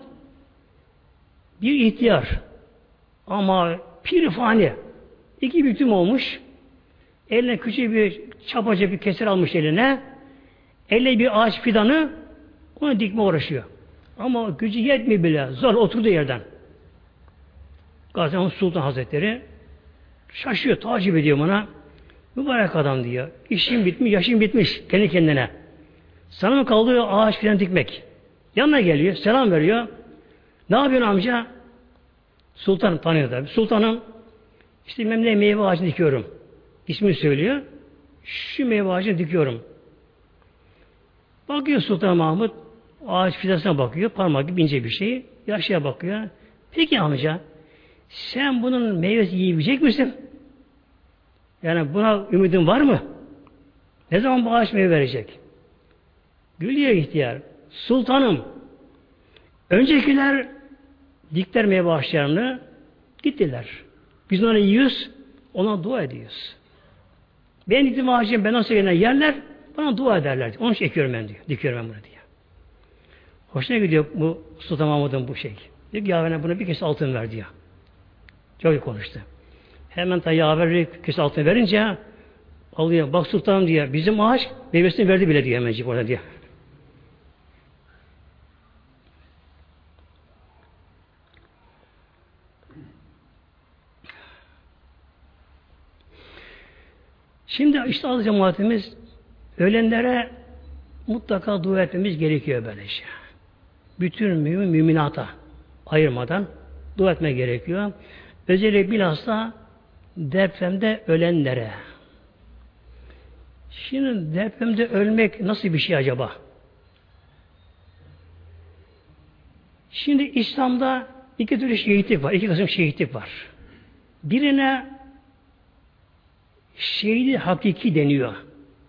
bir ihtiyar ama pirifani iki büktüm olmuş eline küçük bir çapaca bir keser almış eline elle bir ağaç fidanı onu dikme uğraşıyor. Ama gücü yetmiyor bile. Zor oturdu yerden. Gazi Sultan Hazretleri şaşıyor, tacip ediyor bana. Mübarek adam diyor. İşim bitmiş, yaşım bitmiş kendi kendine. Sana mı kaldı ağaç filan dikmek? Yanına geliyor, selam veriyor. Ne yapıyorsun amca? Sultan tanıyor tabi. Sultanım işte memle meyve ağacını dikiyorum. İsmini söylüyor. Şu meyve ağacını dikiyorum. Bakıyor Sultan Mahmut ağaç fidasına bakıyor. Parmak gibi ince bir şey. Yaşlıya bakıyor. Peki amca sen bunun meyvesi yiyebilecek misin? Yani buna ümidin var mı? Ne zaman bu ağaç meyve verecek? Gülüyor ihtiyar. Sultanım öncekiler dikler meyve ağaçlarını gittiler. Biz onları yiyoruz, ona dua ediyoruz. Ben diktim ağacım ben nasıl yerler, bana dua ederler. Onun için ekiyorum ben diyor. Dikiyorum ben bunu diyor. Hoşuna gidiyor bu Sultan Mahmud'un bu şey. Diyor ki ya buna bir kez altın ver diyor. İyi konuştu. Hemen ta yaver kez altın verince Alıyor. Bak sultanım diye. Bizim ağaç meyvesini verdi bile diyor hemencik orada diye. Şimdi işte az cemaatimiz ölenlere mutlaka dua etmemiz gerekiyor böylece. Bütün mümin müminata ayırmadan dua etme gerekiyor. Özellikle bilhassa depremde ölenlere. Şimdi depremde ölmek nasıl bir şey acaba? Şimdi İslam'da iki türlü şehitlik var. iki kısım şehitlik var. Birine şehidi hakiki deniyor.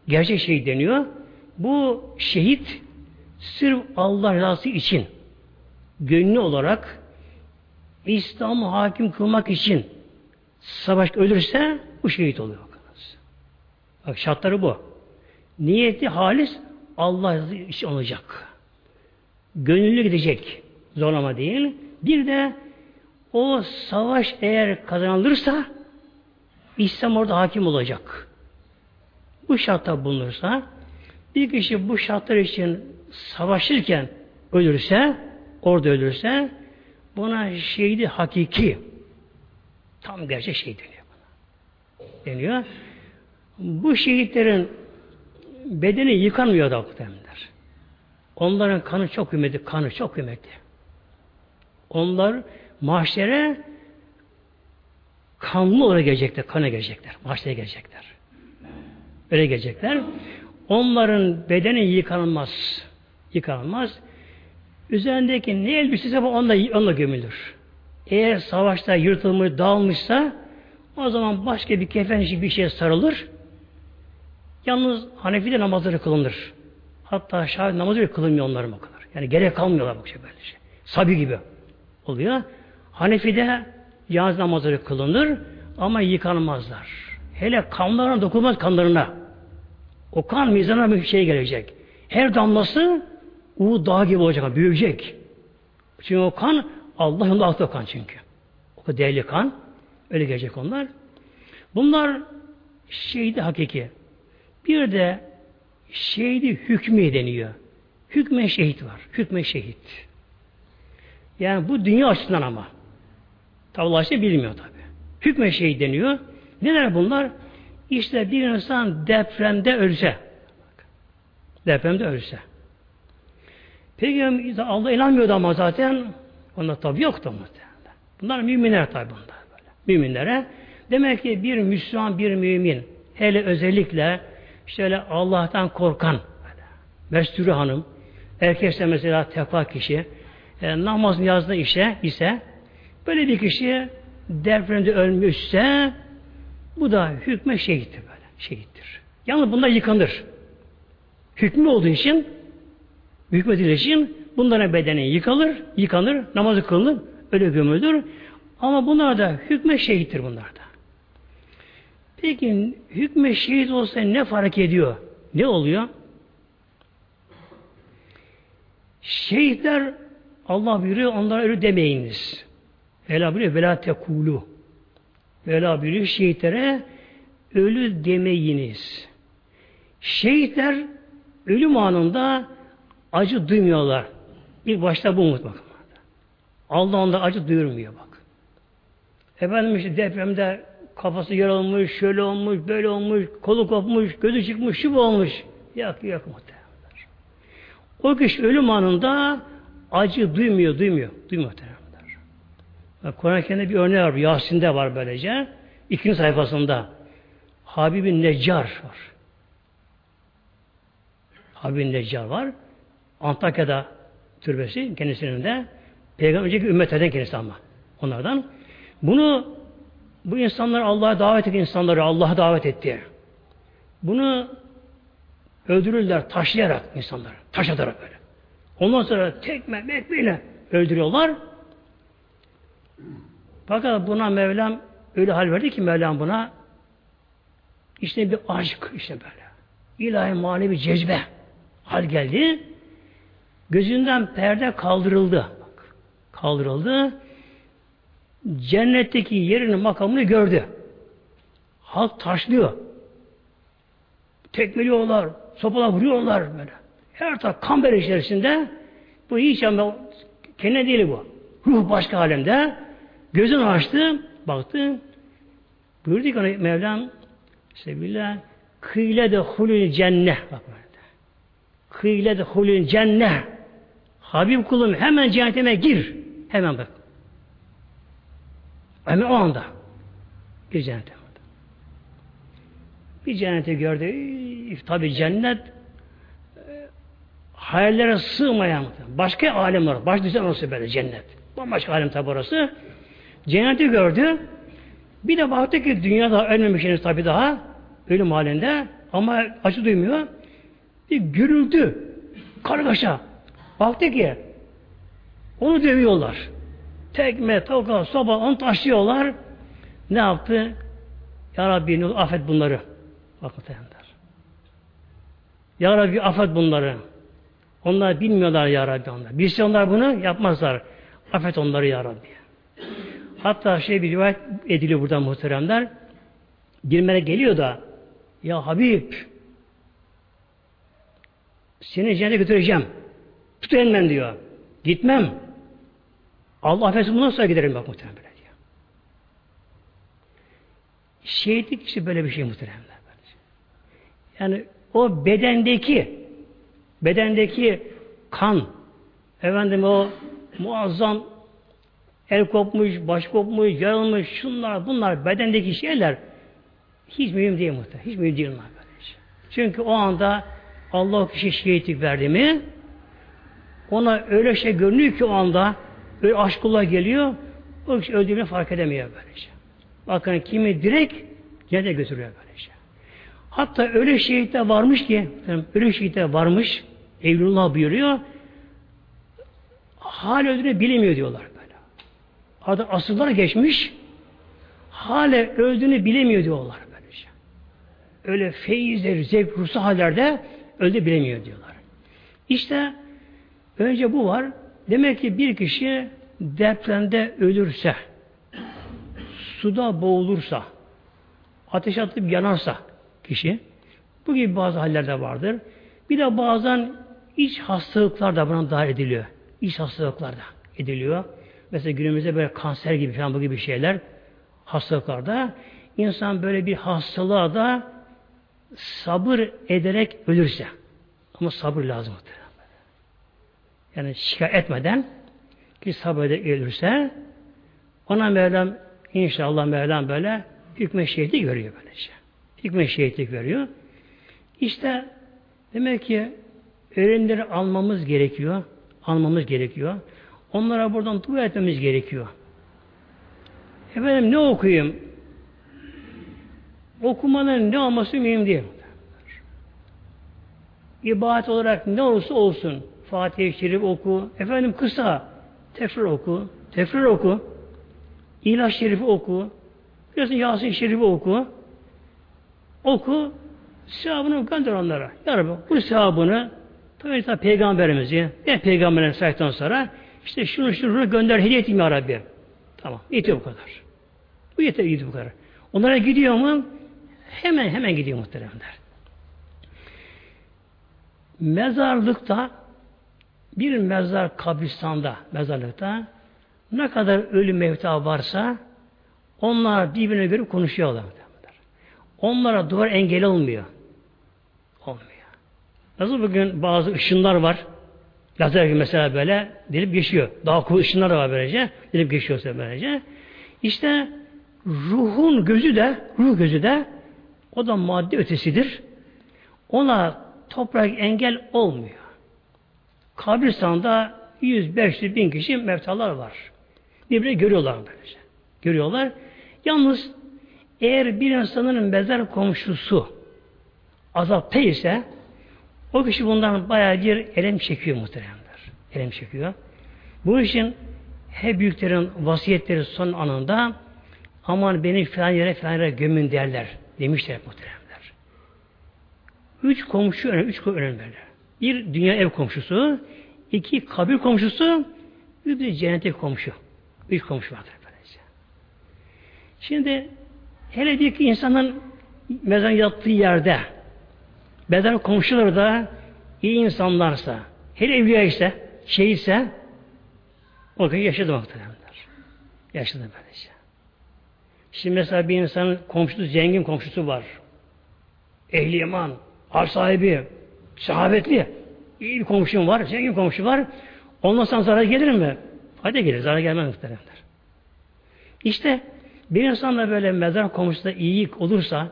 Gerçek şehit deniyor. Bu şehit sırf Allah rızası için gönlü olarak İslam'ı hakim kılmak için savaş ölürse bu şehit oluyor. Bak şartları bu. Niyeti halis Allah için olacak. Gönüllü gidecek. Zorlama değil. Bir de o savaş eğer kazanılırsa İslam orada hakim olacak. Bu şartta bulunursa bir kişi bu şartlar için savaşırken ölürse, orada ölürse buna şehidi hakiki tam gerçek şey deniyor buna. Deniyor. Bu şehitlerin bedeni yıkanmıyor da muhtemelenler. Onların kanı çok kıymetli, kanı çok kıymetli. Onlar mahşere kanlı olarak gelecekler, kana gelecekler, mahşere gelecekler. Öyle gelecekler. Onların bedeni yıkanılmaz. Yıkanılmaz. Üzerindeki ne elbisesi var onunla, onunla gömülür. Eğer savaşta yırtılmış, dağılmışsa o zaman başka bir kefen işi bir şeye sarılır. Yalnız Hanefi'de namazları kılınır. Hatta şahit namazı bile kılınmıyor onların kadar. Yani gerek kalmıyorlar bu şey böyle şey. Sabi gibi oluyor. Hanefi'de yaz namazları kılınır ama yıkanmazlar. Hele kanlarına dokunmaz kanlarına. O kan mizana bir şey gelecek. Her damlası Uğur dağ gibi olacak, büyüyecek. Çünkü o kan Allah yolunda aklı kan çünkü. O değerli kan. Öyle gelecek onlar. Bunlar şehidi hakiki. Bir de şehidi hükmü deniyor. Hükme şehit var. Hükme şehit. Yani bu dünya açısından ama. Tabi Allah işte bilmiyor tabi. Hükme şehit deniyor. Neler bunlar? İşte bir insan depremde ölse. Depremde ölse. Peygamber Allah inanmıyordu ama zaten onlar tabi yoktu muhtemelen. Bunlar müminler tabi bunlar böyle. Müminlere. Demek ki bir Müslüman, bir mümin hele özellikle şöyle Allah'tan korkan Mesturi hanım erkekse mesela tekva kişi e, namaz niyazda işe ise böyle bir kişi depremde ölmüşse bu da hükme şehittir böyle. Şehittir. Yalnız bunda yıkanır. Hükmü olduğu için hükmedilir için bunların bedeni yıkalır, yıkanır, namazı kılınır, öyle gömülür. Ama bunlar da hükme şehittir bunlar da. Peki hükme şehit olsa ne fark ediyor? Ne oluyor? Şehitler Allah buyuruyor onlara ölü demeyiniz. Vela buyuruyor vela tekulu. Vela buyuruyor şehitlere ölü demeyiniz. Şehitler ölüm anında acı duymuyorlar. İlk başta bu umut bakın. Allah onda acı duyurmuyor bak. Efendim işte depremde kafası yaralmış, şöyle olmuş, böyle olmuş, kolu kopmuş, gözü çıkmış, şu olmuş. Yok yok muhtemelenler. O kişi ölüm anında acı duymuyor, duymuyor. Duymuyor muhtemelenler. Kur'an-ı Kerim'de bir örneği var. Yasin'de var böylece. İkinci sayfasında. Habibin Neccar var. Habibin Neccar var. Antakya'da türbesi kendisinin de peygamber önceki ümmetlerden kendisi ama onlardan. Bunu bu insanlar Allah'a davet eden insanları Allah'a davet etti. Bunu öldürürler taşlayarak insanları. Taş atarak böyle. Ondan sonra tekme mekmeyle öldürüyorlar. Fakat buna Mevlam öyle hal verdi ki Mevlam buna işte bir aşk işte böyle. İlahi manevi cezbe hal geldi. Gözünden perde kaldırıldı. Kaldırıldı. Cennetteki yerini makamını gördü. Halk taşlıyor. tekmeliyorlar, sopalar vuruyorlar böyle. Her taraf kan ber içerisinde bu hiç ama kendine değil bu. Ruh başka alemde. Gözünü açtı, baktı. Buyurdu ki ona Mevlam Sebillah kıyle de hulül cennet bak böyle. Kıyle de hulül cennet Habib kulum hemen cehenneme gir. Hemen bak. Hemen o anda. Gir cennete. Bir cenneti gördü. Tabi cennet e, hayallere sığmayan başka alem var. Baş düzen olsa böyle cennet. Bambaşka alem tabi orası. Cenneti gördü. Bir de baktı ki dünyada ölmemiş henüz tabi daha. Ölüm halinde. Ama acı duymuyor. Bir gürültü. Kargaşa. Baktı ki onu dövüyorlar. Tekme, toka, soba onu taşıyorlar. Ne yaptı? Ya Rabbi affet bunları. Bakın. Ya Rabbi affet bunları. Onlar bilmiyorlar Ya Rabbi onlar. Bilse onlar bunu yapmazlar. Affet onları Ya Rabbi. Hatta şey bir rivayet ediliyor buradan muhteremler. Bir geliyor da ya Habib seni cennete götüreceğim. Tut elinden diyor. Gitmem. Allah affetsin bundan sonra giderim bak muhtemelen diyor. Şehitlik işte böyle bir şey muhtemelen. Yani o bedendeki bedendeki kan efendim o muazzam el kopmuş, baş kopmuş, yarılmış, şunlar, bunlar, bedendeki şeyler hiç mühim değil muhtemelen. Hiç mühim değil böylece. Çünkü o anda Allah o kişi şehitlik verdi mi ona öyle şey görünüyor ki o anda öyle aşkullah geliyor o kişi öldüğünü fark edemiyor böylece. Bakın kimi direkt cennete götürüyor böylece. Hatta öyle şehitler varmış ki öyle şehitler varmış Evlullah buyuruyor hal öldüğünü bilemiyor diyorlar böyle. Adı asıllar geçmiş hale öldüğünü bilemiyor diyorlar böylece. Öyle feyizler, zevk, ruhsal hallerde öldü bilemiyor diyorlar. İşte önce bu var. Demek ki bir kişi depremde ölürse, suda boğulursa, ateş atıp yanarsa kişi, bu gibi bazı hallerde vardır. Bir de bazen iç hastalıklar da buna dahil ediliyor. İç hastalıklar da ediliyor. Mesela günümüzde böyle kanser gibi falan bu gibi şeyler hastalıklarda insan böyle bir hastalığa da sabır ederek ölürse ama sabır lazım. Yani şikayet etmeden ki sabır ederek ölürse ona Mevlam inşallah Mevlam böyle hükme şehitlik görüyor böylece. Hükme şehitlik veriyor. İşte demek ki öğrenimleri almamız gerekiyor. Almamız gerekiyor. Onlara buradan dua etmemiz gerekiyor. Efendim ne okuyayım? Okumanın ne olması mühim değil. İbadet olarak ne olursa olsun. Fatih-i Şerif oku. Efendim kısa. Tekrar oku. Tekrar oku. İlaç Şerif'i oku. Biliyorsun Yasin Şerif'i oku. Oku. Sevabını gönder onlara. Ya Rabbi bu sevabını tabi tabi peygamberimizi ve peygamberin saydıktan sonra işte şunu şunu gönder hediye ettim ya Rabbi. Tamam. Yetiyor bu kadar. Bu yeter yetiyor bu kadar. Onlara gidiyor mu? Hemen hemen gidiyor muhteremler. Mezarlıkta bir mezar kabristanda mezarlıkta ne kadar ölü mevta varsa onlar birbirine göre konuşuyorlar. Onlara duvar engel olmuyor. Olmuyor. Nasıl bugün bazı ışınlar var. Lazer gibi mesela böyle delip geçiyor. Daha kuvvetli ışınlar da var böylece. Delip geçiyor böylece. İşte ruhun gözü de, ruh gözü de o da madde ötesidir. Ona toprak engel olmuyor. Kabristan'da 100, 500, bin kişi mevtalar var. Birbirini görüyorlar böylece. Görüyorlar. Yalnız eğer bir insanın mezar komşusu azapta ise o kişi bundan bayağı bir elem çekiyor muhteremler. Elem çekiyor. Bu için hep büyüklerin vasiyetleri son anında aman beni falan yere falan yere gömün derler demişler muhteremler. Üç komşu önemli, üç komşu önemli. Bir dünya ev komşusu, iki kabir komşusu, bir de cennet komşu. Üç komşu vardır böylece. Şimdi hele bir ki insanın mezar yattığı yerde Beden komşuları da iyi insanlarsa, hele evliya ise, şehitse o gün yaşadı muhtemelenler. Yaşadı böylece. Şimdi mesela bir insanın komşusu, zengin komşusu var. Ehli iman, har sahibi, sahabetli, iyi bir komşum var, zengin komşu var. Ondan sonra zarar gelir mi? Fayda gelir, zarar gelmez muhtemelenler. İşte bir insan da böyle mezar komşusu da iyilik olursa,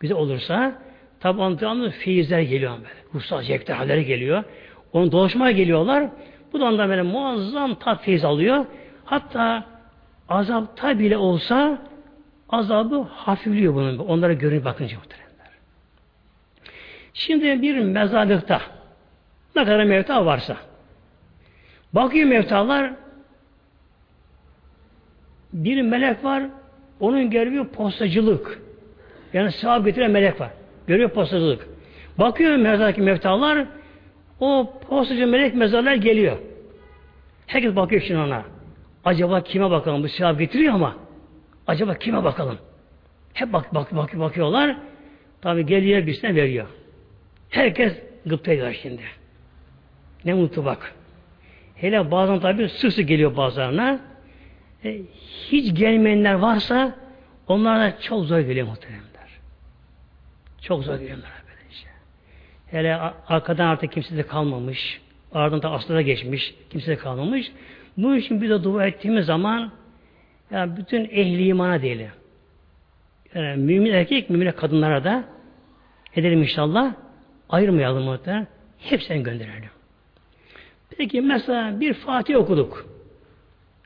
güzel olursa, onun feyizler geliyor böyle. Ruhsal zevkler, halleri geliyor. Onu dolaşmaya geliyorlar. Bu da ondan böyle muazzam tat feyiz alıyor. Hatta azapta bile olsa azabı hafifliyor bunun. Onlara görünüp bakınca muhteremler. Şimdi bir mezarlıkta ne kadar mevta varsa bakıyor mevtalar bir melek var onun görevi postacılık. Yani sevap getiren melek var. Görüyor postacılık. Bakıyor mezardaki mevtalar o postacı melek mezarlar geliyor. Herkes bakıyor şimdi ona. Acaba kime bakalım? Bu sevap getiriyor ama acaba kime bakalım? Hep bak, bak, bak bakıyorlar. Tabi geliyor birisine veriyor. Herkes gıpta ediyor şimdi. Ne mutlu bak. Hele bazen tabi sık sık geliyor bazılarına. E, hiç gelmeyenler varsa onlar da çok zor geliyor muhteremler. Çok zor geliyorlar böylece. Hele arkadan artık kimse de kalmamış. Ardından da aslıda geçmiş. Kimse de kalmamış. Bunun için biz de dua ettiğimiz zaman ya bütün ehli imana diyelim. Yani mümin erkek, mümin kadınlara da edelim inşallah. Ayırmayalım muhtemelen. Hepsini gönderelim. Peki mesela bir Fatih okuduk.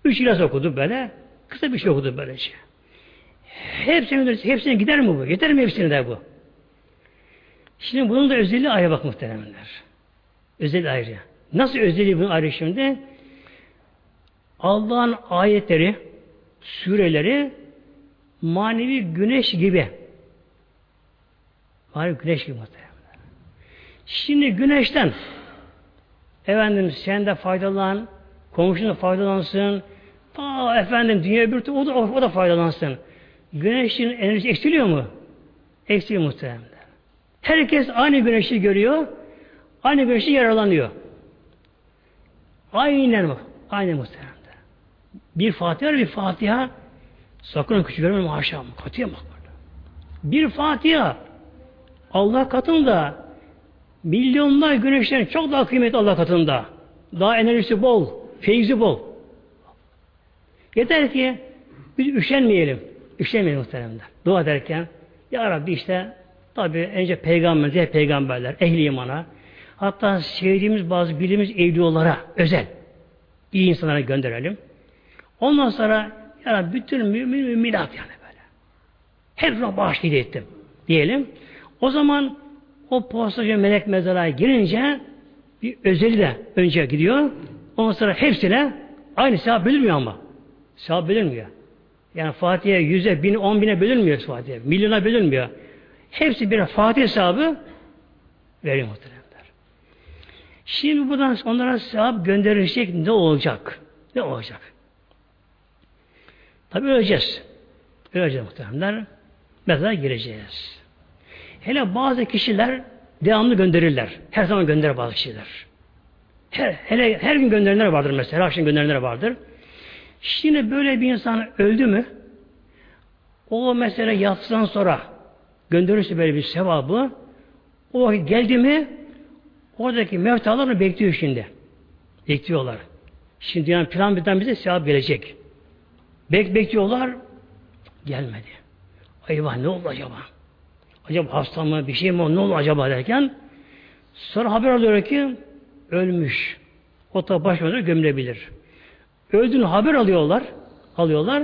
Üç ilas okuduk böyle. Kısa bir şey okuduk böylece. Hepsine, hepsine gider mi bu? Yeter mi hepsine der bu? Şimdi bunun da özelliği ayrı bak muhteremler. Özelliği ayrı. Nasıl özelliği bunun ayrı şimdi? Allah'ın ayetleri, sureleri manevi güneş gibi. Manevi güneş gibi muhteremler. Şimdi güneşten efendim sen de faydalan, komşun da faydalansın, ta efendim dünya bir o da, o da faydalansın. Güneşin enerjisi eksiliyor mu? Eksiliyor muhtemelen. Herkes aynı güneşi görüyor, aynı güneşi yararlanıyor. Aynen bu. Aynen muhtemelen. Bir Fatiha bir Fatiha sakın küçük görmeyin maşallah. Katiye bak. Bir Fatiha Allah katında milyonlar güneşlerin çok daha kıymetli Allah katında. Daha enerjisi bol, feyzi bol. Yeter ki biz üşenmeyelim. Üşenmeyelim muhteremler. Dua ederken Ya Rabbi işte tabi önce peygamber, diğer peygamberler, ehli imana hatta sevdiğimiz bazı bildiğimiz evliyolara özel iyi insanlara gönderelim. Ondan sonra yani bütün mümin müminat yani böyle. Hepsine bağışlayı ettim diyelim. O zaman o postacı melek mezaraya girince bir özeli de önce gidiyor. Ondan sonra hepsine aynı sevap bölünmüyor ama. Sevap bölünmüyor. Yani Fatih'e yüze, bin, on bine bölünmüyor Fatih'e. Milyona bölünmüyor. Hepsi bir Fatih hesabı veriyor muhteremler. Şimdi buradan onlara sevap gönderilecek ne olacak? Ne olacak? Tabi öleceğiz. Öleceğiz muhteremler. Mezara gireceğiz. Hele bazı kişiler devamlı gönderirler. Her zaman gönderir bazı kişiler. Her, hele her gün gönderenler vardır mesela. Her akşam gönderenler vardır. Şimdi böyle bir insan öldü mü o mesela yatsıdan sonra gönderirse böyle bir sevabı o vakit geldi mi oradaki mevtalarını bekliyor şimdi. Bekliyorlar. Şimdi yani plan birden bize sevap gelecek. Bek bekliyorlar gelmedi. Eyvah ne oldu acaba? Acaba hasta mı bir şey mi ne oldu acaba derken sonra haber alıyor ki ölmüş. O da başımıza gömülebilir. Öldüğünü haber alıyorlar. Alıyorlar.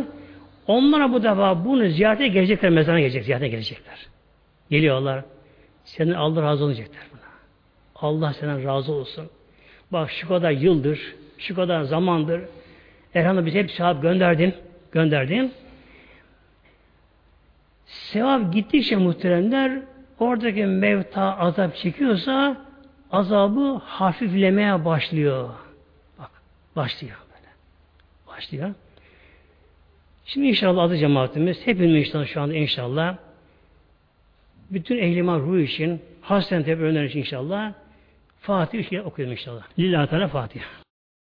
Onlara bu defa bunu ziyarete gelecekler, mezarına gelecek, ziyarete gelecekler. Geliyorlar. Senin Allah razı olacaklar buna. Allah senden razı olsun. Bak şu kadar yıldır, şu kadar zamandır Erhan'a bize hep sevap gönderdin, gönderdin. Sevap gittikçe muhteremler oradaki mevta azap çekiyorsa azabı hafiflemeye başlıyor. Bak, başlıyor böyle. Başlıyor. Şimdi inşallah adı cemaatimiz hepimiz inşallah şu anda inşallah bütün ehliman ruh için Hasen Tepe önermiş inşallah. Fatih üç kere okuyalım inşallah. Lillahi Teala Fatiha.